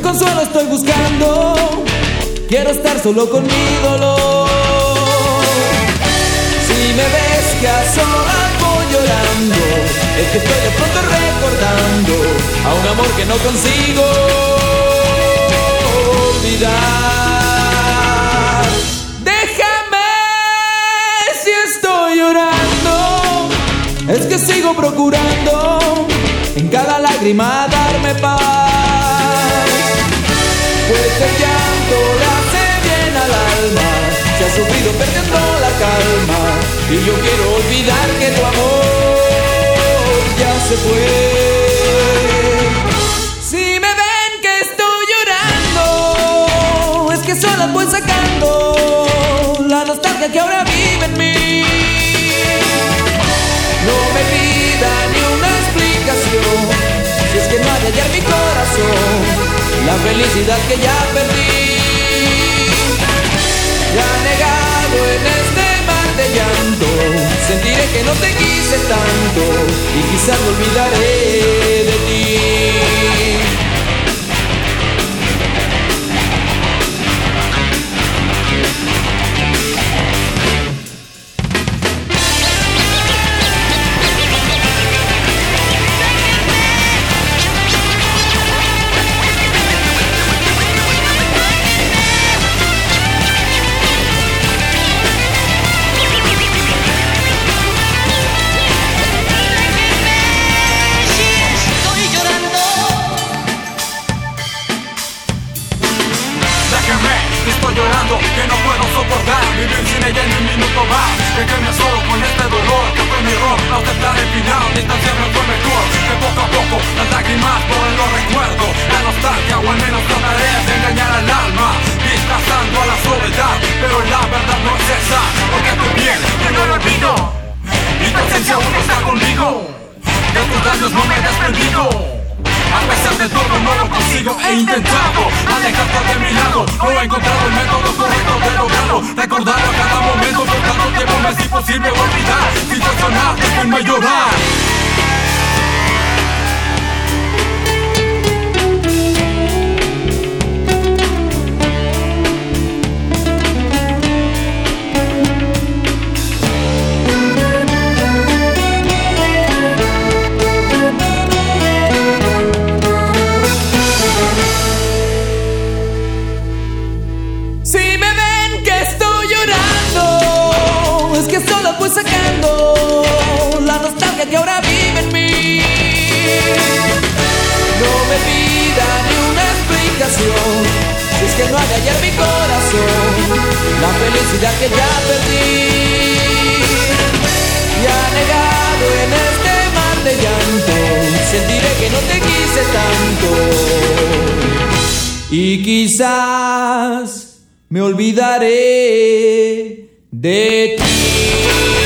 consuelo estoy buscando. Quiero estar solo con mi dolor. Si me ves que a solas llorando, es que estoy de pronto recordando a un amor que no consigo olvidar. Déjame si estoy llorando, es que sigo procurando en cada lágrima darme paz. Pues el llanto le hace bien al alma, se ha sufrido perdiendo la calma y yo quiero olvidar que tu amor ya se fue. Si me ven que estoy llorando, es que solo voy sacando la felicidad que ya perdí. Ya negado en este mar de llanto, sentiré que no te quise tanto y quizás me olvidaré más Déjeme solo con este dolor que fue mi error. No aceptar el final, distanciarme fue mejor. Que poco a poco las lágrimas borren los recuerdos La nostalgia o al menos trataré de engañar al alma Disfrazando a la soledad, pero la verdad no es esa Porque estoy bien, que no lo olvido Y tu ausencia aún está conmigo. De tus daños no me he desprendido. A pesar de todo no lo consigo, he intentado alejarte de mi lado. No he encontrado el método correcto de lograrlo. Recordarlo a cada momento, me es imposible olvidar Si sacando la nostalgia que ahora vive en mí. No me pida ni una explicación, si es que no hay hallar mi corazón, la felicidad que ya perdí. Ya negado en este mar de llanto, sentiré que no te quise tanto. Y quizás me olvidaré de ti.